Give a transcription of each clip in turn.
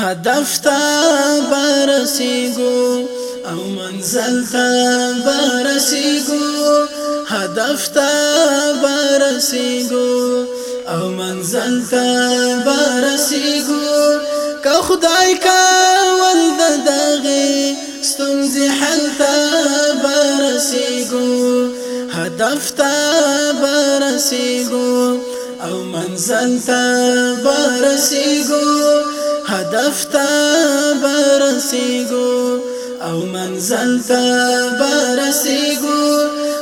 هدف تا برسیگو او منزل تا برسیگو هدف تا برسیگو او منزل تا برسیگو که خدای کا ولد دغی ستمزی حل تا برسیگو هدف تا برسیگو او منزل تا برسیگو هدف ته برسېږو او منزل ته برسېږو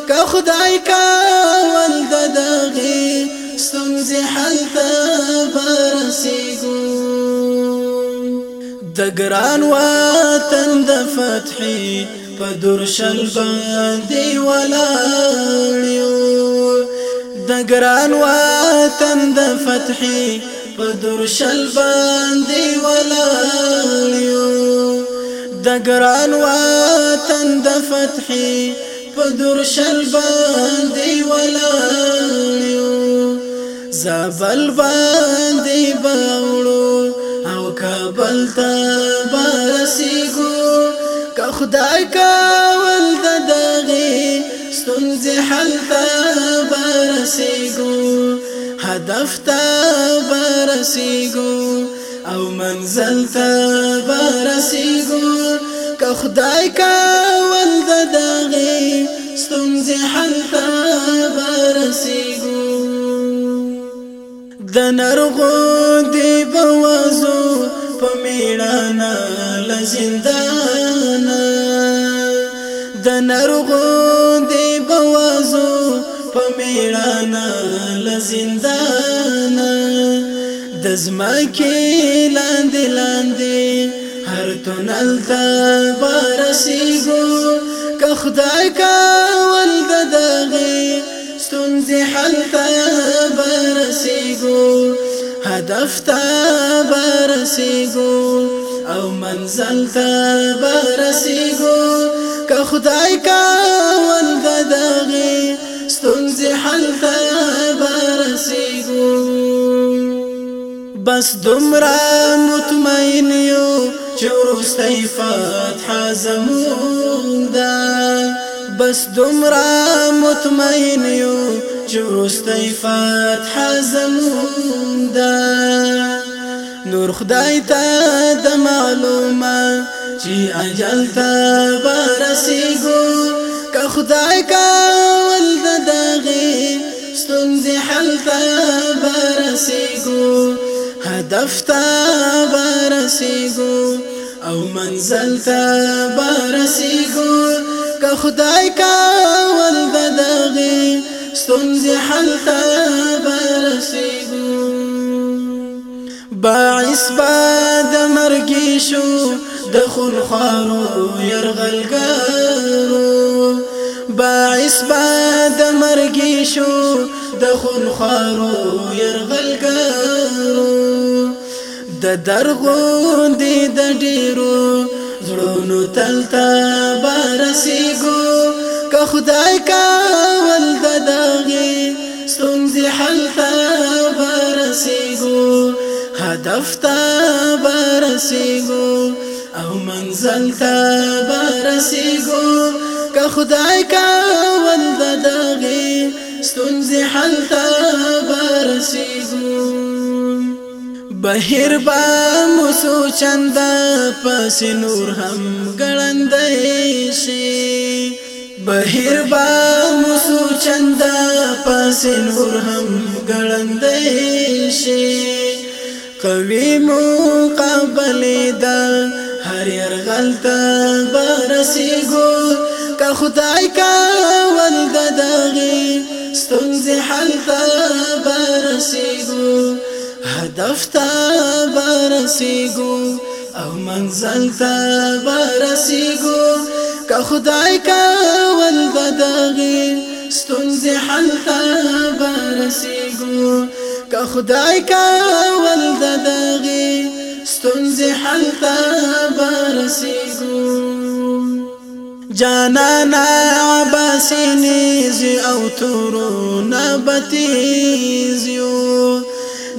که خدای کول د دغې ستونزې حل ته برسېږو د ګران وطن د فتحې په درشل باندې ولاړ د ګران وطن د فتحې پدر شل باندې ولاړو د ګران وطن د فتح پدر شل باندې ولاړو زابل باندې باولو او کابل ته بارسیګو که خدای کول د دغه ستونزې حل ته بارسیګو هدف ته برسیگو او منزل تا برسیگو که خدای کول د داغی ستونزی حل تا برسیگو د نرغو دی بوازو په میړانا لزندانا د نرغو دی بوازو په میړانا لزندانا د زمکه لاندې لاندې هر تونل ته برسېږو که خدای کول د دغې ستونزې حل ته برسېږو هدف ته برسېږو او منزل ته برسېږو که خدای کول د دغې ستونزې حل ته برسېږو بس دمرا مطمئن یو چورستی فتح زمون دا بس دمرا مطمئن یو چورستی فتح زمون دا نور خدای تا د معلومه چې اجل تا برسیګو که خدای کا ستونزې حلته برسېږو هدف ته او منزل ته برسېږو که خدای کول به دغې ستونزې حلته برسېږو باعث به د مرګې شو د خونخوارو باعث به د د خونخارو يرغلګرو د درغون دي د ډیرو زړونو تلتا بارسيګو که خدای کا ول د داغي ستونزې حل تا بارسيګو هدف تا برسیگو او منزل تا برسیگو که خدای کول دداغی ستونزې حل ته برسېږو بهر با موسو چند پس نور هم ګړندې شي بهر با موسو چند پس نور هم ګړندې شي کوي مو قبل دا هر ير غلطه برسېږو که خدای کا هدفتا برسیگو او منزل تا برسیگو که خدای کول بدغی ستونزی حل تا برسیگو که خدای کول بدغی ستونزی حل تا برسیگو جانانا عباسینیز او تورو نبتیز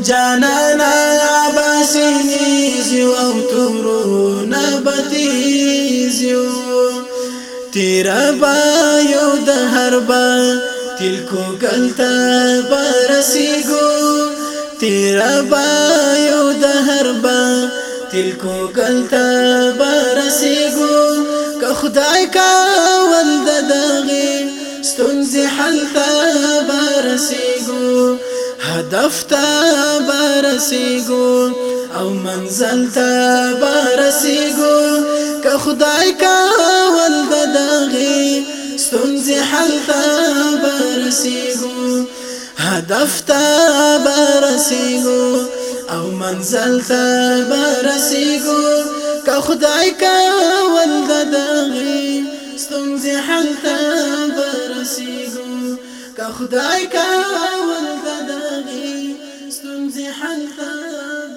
جانانا باسیزیو او تورو نبتیزیو تیرا بایو دهر با تلکو گلتا برسیگو تیرا بایو دهر با تلکو گلتا برسیگو که خدای کاول دداغی ستونزی حل تا برسیگو هدف ته برسېږو او منزل ته برسېږو که خدای کول به دغې ستونزې حل ته برسېږو هدف ته برسېږو او منزل ته برسېږو که خدای کول به دغې ستونزې حل ته برسېږو که خدای کول به دغې تمزحا فلا